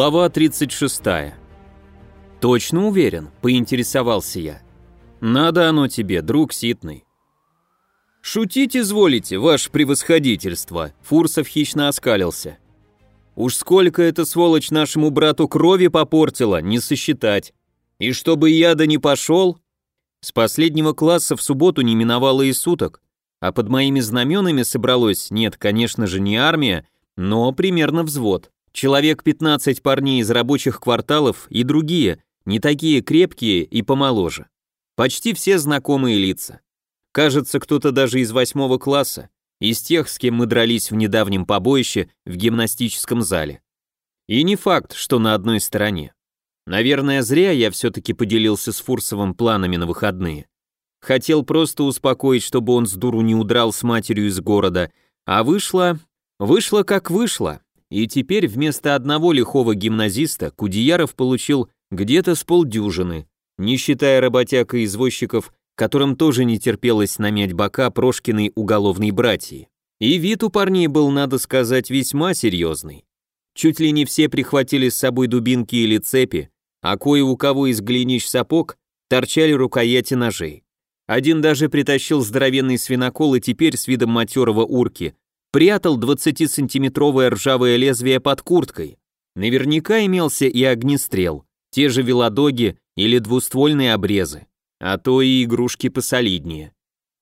Глава 36. Точно уверен, поинтересовался я. Надо оно тебе, друг Ситный. Шутить изволите, ваше превосходительство, Фурсов хищно оскалился. Уж сколько эта сволочь нашему брату крови попортила, не сосчитать. И чтобы я да не пошел, с последнего класса в субботу не миновало и суток, а под моими знаменами собралось, нет, конечно же, не армия, но примерно взвод. Человек 15 парней из рабочих кварталов и другие, не такие крепкие и помоложе. Почти все знакомые лица. Кажется, кто-то даже из восьмого класса, из тех, с кем мы дрались в недавнем побоище в гимнастическом зале. И не факт, что на одной стороне. Наверное, зря я все-таки поделился с Фурсовым планами на выходные. Хотел просто успокоить, чтобы он с дуру не удрал с матерью из города, а вышло... Вышло как вышло. И теперь вместо одного лихого гимназиста Кудеяров получил где-то с полдюжины, не считая работяг и извозчиков, которым тоже не терпелось намять бока Прошкиной уголовной братьи. И вид у парней был, надо сказать, весьма серьезный. Чуть ли не все прихватили с собой дубинки или цепи, а кое у кого из глинищ сапог торчали рукояти ножей. Один даже притащил здоровенный свинокол и теперь с видом матерого урки прятал 20-сантиметровое ржавое лезвие под курткой. Наверняка имелся и огнестрел, те же велодоги или двуствольные обрезы, а то и игрушки посолиднее.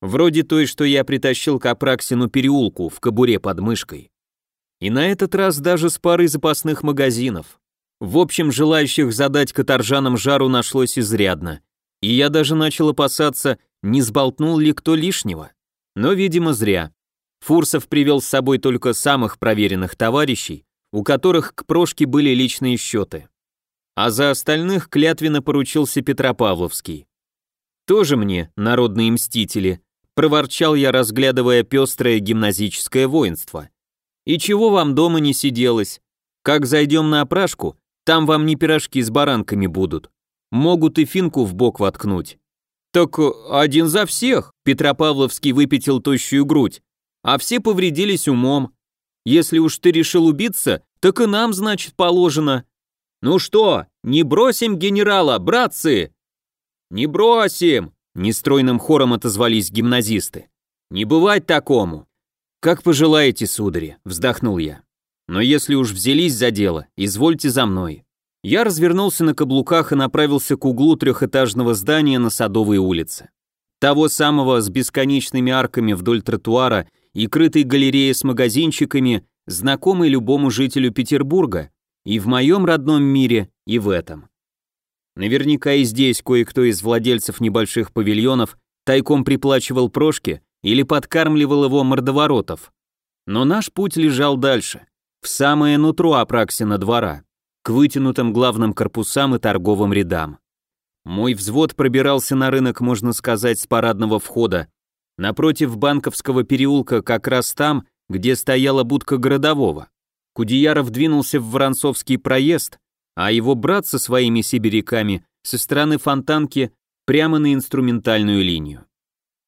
Вроде той, что я притащил к Апраксину переулку в кобуре под мышкой. И на этот раз даже с парой запасных магазинов. В общем, желающих задать каторжанам жару нашлось изрядно. И я даже начал опасаться, не сболтнул ли кто лишнего. Но, видимо, зря. Фурсов привел с собой только самых проверенных товарищей, у которых к Прошке были личные счеты. А за остальных клятвенно поручился Петропавловский. Тоже мне, народные мстители, проворчал я, разглядывая пестрое гимназическое воинство. И чего вам дома не сиделось? Как зайдем на опрашку, там вам не пирожки с баранками будут. Могут и финку в бок воткнуть. Так один за всех, Петропавловский выпятил тощую грудь а все повредились умом. Если уж ты решил убиться, так и нам, значит, положено. Ну что, не бросим генерала, братцы? Не бросим, нестройным хором отозвались гимназисты. Не бывать такому. Как пожелаете, судари, вздохнул я. Но если уж взялись за дело, извольте за мной. Я развернулся на каблуках и направился к углу трехэтажного здания на Садовой улице. Того самого с бесконечными арками вдоль тротуара и крытой галерея с магазинчиками, знакомый любому жителю Петербурга, и в моем родном мире, и в этом. Наверняка и здесь кое-кто из владельцев небольших павильонов тайком приплачивал прошки или подкармливал его мордоворотов. Но наш путь лежал дальше, в самое нутро Апраксина двора, к вытянутым главным корпусам и торговым рядам. Мой взвод пробирался на рынок, можно сказать, с парадного входа, Напротив Банковского переулка, как раз там, где стояла будка городового. Кудеяров двинулся в Воронцовский проезд, а его брат со своими сибиряками со стороны Фонтанки прямо на инструментальную линию.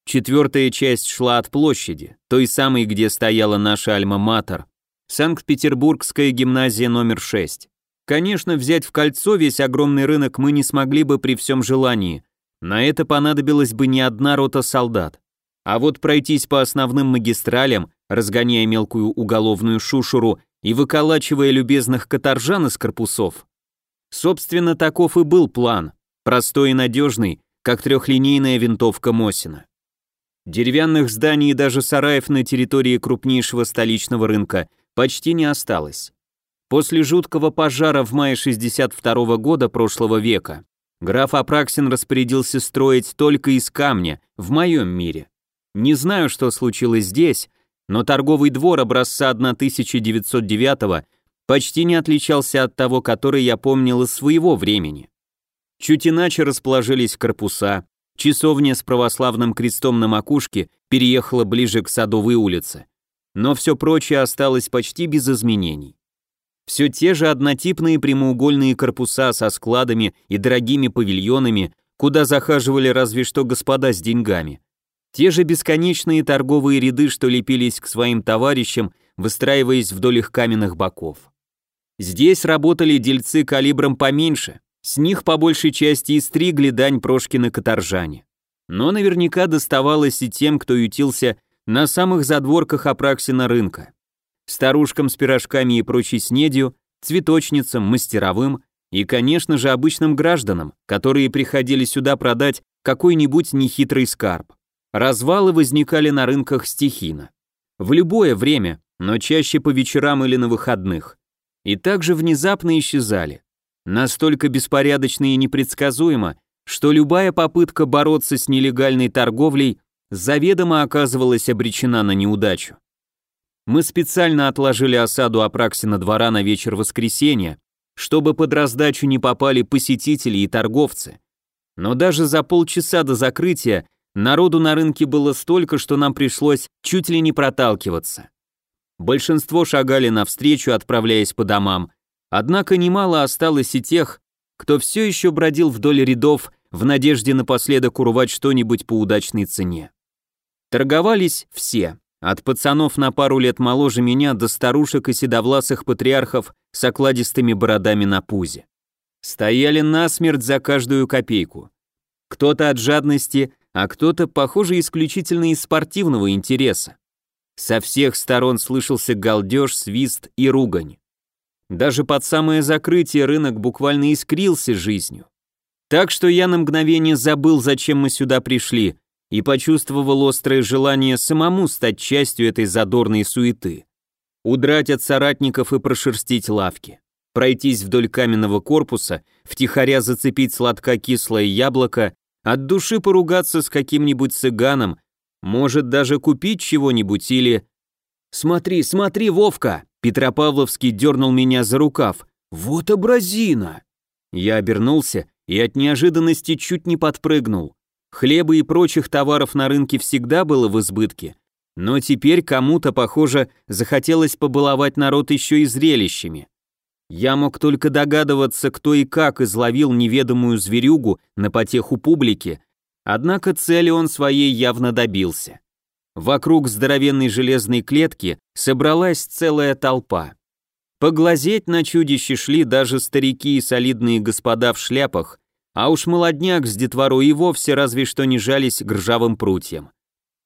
Четвертая часть шла от площади, той самой, где стояла наша альма-матер, Санкт-Петербургская гимназия номер 6. Конечно, взять в кольцо весь огромный рынок мы не смогли бы при всем желании, на это понадобилась бы не одна рота солдат. А вот пройтись по основным магистралям, разгоняя мелкую уголовную шушуру и выколачивая любезных каторжан из корпусов. Собственно, таков и был план, простой и надежный, как трехлинейная винтовка Мосина. Деревянных зданий и даже сараев на территории крупнейшего столичного рынка почти не осталось. После жуткого пожара в мае 62 -го года прошлого века граф Апраксин распорядился строить только из камня в моем мире. Не знаю, что случилось здесь, но торговый двор образца 1909 почти не отличался от того, который я помнил из своего времени. Чуть иначе расположились корпуса, часовня с православным крестом на макушке переехала ближе к Садовой улице, но все прочее осталось почти без изменений. Все те же однотипные прямоугольные корпуса со складами и дорогими павильонами, куда захаживали разве что господа с деньгами. Те же бесконечные торговые ряды, что лепились к своим товарищам, выстраиваясь вдоль их каменных боков. Здесь работали дельцы калибром поменьше, с них по большей части и стригли дань Прошкина каторжане. Но наверняка доставалось и тем, кто ютился на самых задворках Апраксина рынка. Старушкам с пирожками и прочей снедью, цветочницам, мастеровым и, конечно же, обычным гражданам, которые приходили сюда продать какой-нибудь нехитрый скарб. Развалы возникали на рынках стихийно. В любое время, но чаще по вечерам или на выходных. И также внезапно исчезали. Настолько беспорядочно и непредсказуемо, что любая попытка бороться с нелегальной торговлей заведомо оказывалась обречена на неудачу. Мы специально отложили осаду Апраксина двора на вечер воскресенья, чтобы под раздачу не попали посетители и торговцы. Но даже за полчаса до закрытия народу на рынке было столько, что нам пришлось чуть ли не проталкиваться. Большинство шагали навстречу, отправляясь по домам, однако немало осталось и тех, кто все еще бродил вдоль рядов в надежде напоследок урвать что-нибудь по удачной цене. Торговались все, от пацанов на пару лет моложе меня до старушек и седовласых патриархов с окладистыми бородами на пузе. Стояли насмерть за каждую копейку. Кто-то от жадности, а кто-то, похоже, исключительно из спортивного интереса. Со всех сторон слышался галдеж, свист и ругань. Даже под самое закрытие рынок буквально искрился жизнью. Так что я на мгновение забыл, зачем мы сюда пришли, и почувствовал острое желание самому стать частью этой задорной суеты. Удрать от соратников и прошерстить лавки. Пройтись вдоль каменного корпуса, втихаря зацепить сладко-кислое яблоко, от души поругаться с каким-нибудь цыганом, может даже купить чего-нибудь или... «Смотри, смотри, Вовка!» Петропавловский дернул меня за рукав. «Вот образина!» Я обернулся и от неожиданности чуть не подпрыгнул. Хлеба и прочих товаров на рынке всегда было в избытке, но теперь кому-то, похоже, захотелось побаловать народ еще и зрелищами. Я мог только догадываться, кто и как изловил неведомую зверюгу на потеху публики, однако цели он своей явно добился. Вокруг здоровенной железной клетки собралась целая толпа. Поглазеть на чудище шли даже старики и солидные господа в шляпах, а уж молодняк с детворой и вовсе разве что не жались к ржавым прутьям.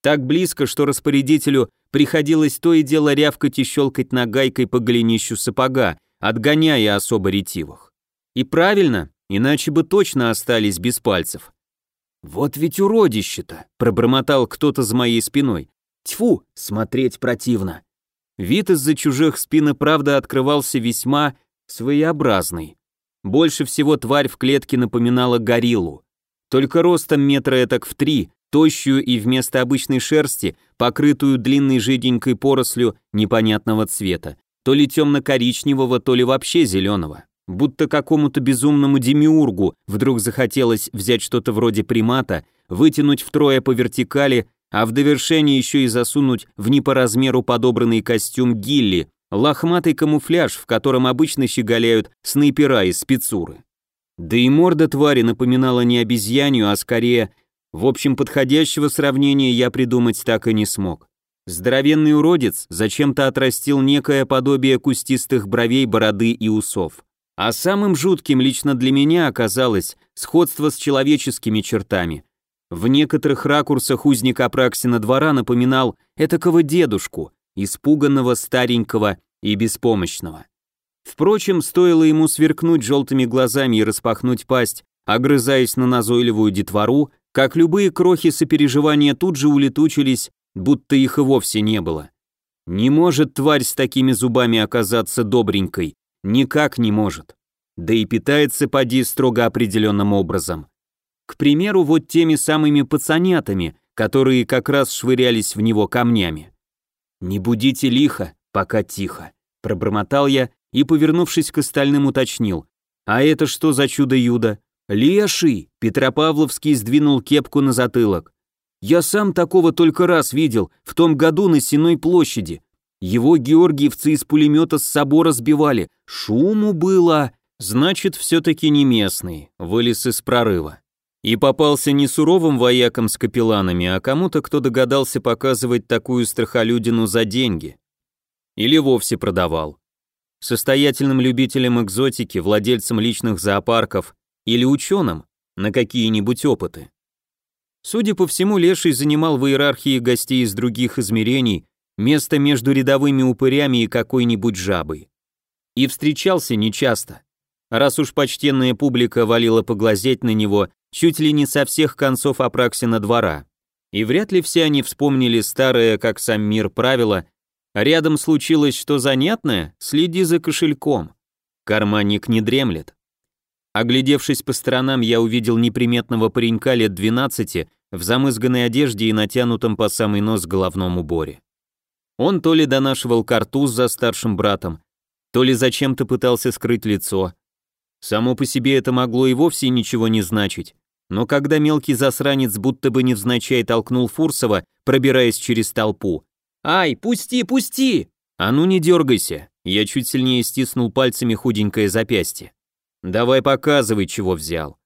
Так близко, что распорядителю приходилось то и дело рявкать и щелкать нагайкой по голенищу сапога, отгоняя особо ретивых. И правильно, иначе бы точно остались без пальцев. «Вот ведь уродище-то!» — пробормотал кто-то за моей спиной. «Тьфу, смотреть противно!» Вид из-за чужих спин и правда открывался весьма своеобразный. Больше всего тварь в клетке напоминала гориллу. Только ростом метра этак в три, тощую и вместо обычной шерсти, покрытую длинной жиденькой порослью непонятного цвета, то ли темно-коричневого, то ли вообще зеленого. Будто какому-то безумному демиургу вдруг захотелось взять что-то вроде примата, вытянуть втрое по вертикали, а в довершение еще и засунуть в не по размеру подобранный костюм гилли, лохматый камуфляж, в котором обычно щеголяют снайпера из спецуры. Да и морда твари напоминала не обезьянью, а скорее... В общем, подходящего сравнения я придумать так и не смог. Здоровенный уродец зачем-то отрастил некое подобие кустистых бровей, бороды и усов. А самым жутким лично для меня оказалось сходство с человеческими чертами. В некоторых ракурсах узник Апраксина двора напоминал этакого дедушку, испуганного, старенького и беспомощного. Впрочем, стоило ему сверкнуть желтыми глазами и распахнуть пасть, огрызаясь на назойливую детвору, как любые крохи сопереживания тут же улетучились, будто их и вовсе не было. Не может тварь с такими зубами оказаться добренькой, никак не может. Да и питается поди строго определенным образом. К примеру, вот теми самыми пацанятами, которые как раз швырялись в него камнями. «Не будите лихо, пока тихо», — пробормотал я и, повернувшись к остальным, уточнил. «А это что за чудо-юдо?» «Леший!» — Петропавловский сдвинул кепку на затылок. «Я сам такого только раз видел, в том году на Сеной площади. Его георгиевцы из пулемета с собора сбивали. Шуму было. Значит, все-таки не местный, вылез из прорыва. И попался не суровым воякам с капелланами, а кому-то, кто догадался показывать такую страхолюдину за деньги. Или вовсе продавал. состоятельным любителем экзотики, владельцем личных зоопарков или ученым на какие-нибудь опыты. Судя по всему, Леший занимал в иерархии гостей из других измерений место между рядовыми упырями и какой-нибудь жабой. И встречался нечасто. Раз уж почтенная публика валила поглазеть на него чуть ли не со всех концов Апраксина двора. И вряд ли все они вспомнили старое, как сам мир, правило «рядом случилось что занятное, следи за кошельком». Карманник не дремлет. Оглядевшись по сторонам, я увидел неприметного паренька лет 12 в замызганной одежде и натянутом по самый нос головном уборе. Он то ли донашивал картуз за старшим братом, то ли зачем-то пытался скрыть лицо. Само по себе это могло и вовсе ничего не значить, но когда мелкий засранец будто бы невзначай толкнул Фурсова, пробираясь через толпу. «Ай, пусти, пусти!» «А ну не дергайся!» Я чуть сильнее стиснул пальцами худенькое запястье. Давай показывай, чего взял.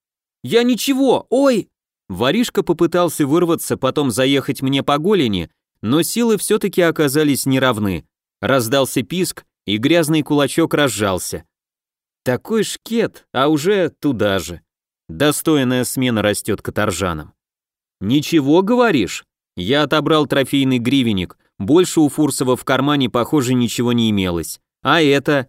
Я ничего, ой! Воришка попытался вырваться, потом заехать мне по голени, но силы все-таки оказались неравны. Раздался писк, и грязный кулачок разжался. Такой шкет, а уже туда же. Достойная смена растет каторжанам. Ничего, говоришь? Я отобрал трофейный гривенник, больше у Фурсова в кармане, похоже, ничего не имелось. А это...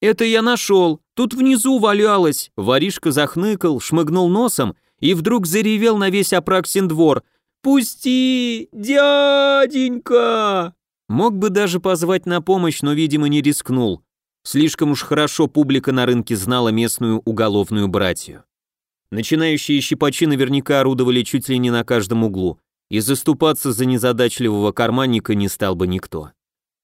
«Это я нашел, тут внизу валялось!» Воришка захныкал, шмыгнул носом и вдруг заревел на весь Апраксин двор. «Пусти, дяденька!» Мог бы даже позвать на помощь, но, видимо, не рискнул. Слишком уж хорошо публика на рынке знала местную уголовную братью. Начинающие щипачи наверняка орудовали чуть ли не на каждом углу, и заступаться за незадачливого карманника не стал бы никто.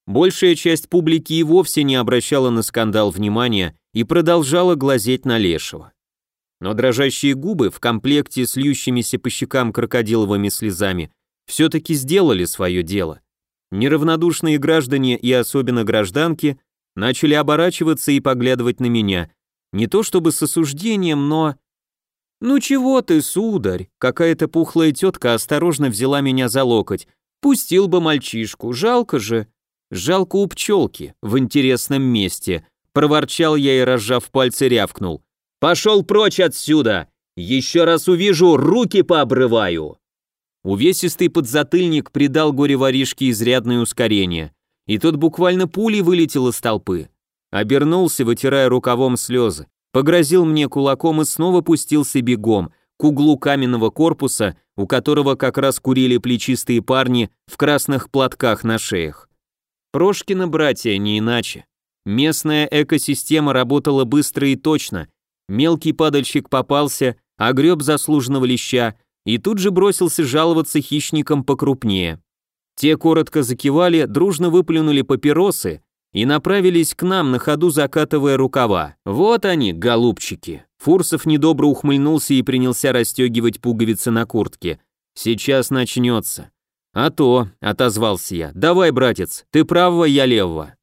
Большая часть публики и вовсе не обращала на скандал внимания и продолжала глазеть на Лешего. Но дрожащие губы в комплекте с льющимися по щекам крокодиловыми слезами все-таки сделали свое дело. Неравнодушные граждане и особенно гражданки начали оборачиваться и поглядывать на меня, не то чтобы с осуждением, но... «Ну чего ты, сударь?» Какая-то пухлая тетка осторожно взяла меня за локоть. «Пустил бы мальчишку, жалко же». Жалко у пчелки, в интересном месте. Проворчал я и, разжав пальцы, рявкнул. «Пошел прочь отсюда! Еще раз увижу, руки пообрываю!» Увесистый подзатыльник придал горе-воришке изрядное ускорение, и тот буквально пулей вылетел из толпы. Обернулся, вытирая рукавом слезы, погрозил мне кулаком и снова пустился бегом к углу каменного корпуса, у которого как раз курили плечистые парни в красных платках на шеях. Прошкина братья, не иначе. Местная экосистема работала быстро и точно. Мелкий падальщик попался, огреб заслуженного леща и тут же бросился жаловаться хищникам покрупнее. Те коротко закивали, дружно выплюнули папиросы и направились к нам, на ходу закатывая рукава. Вот они, голубчики. Фурсов недобро ухмыльнулся и принялся расстегивать пуговицы на куртке. Сейчас начнется. «А то», — отозвался я, — «давай, братец, ты правого, я левого».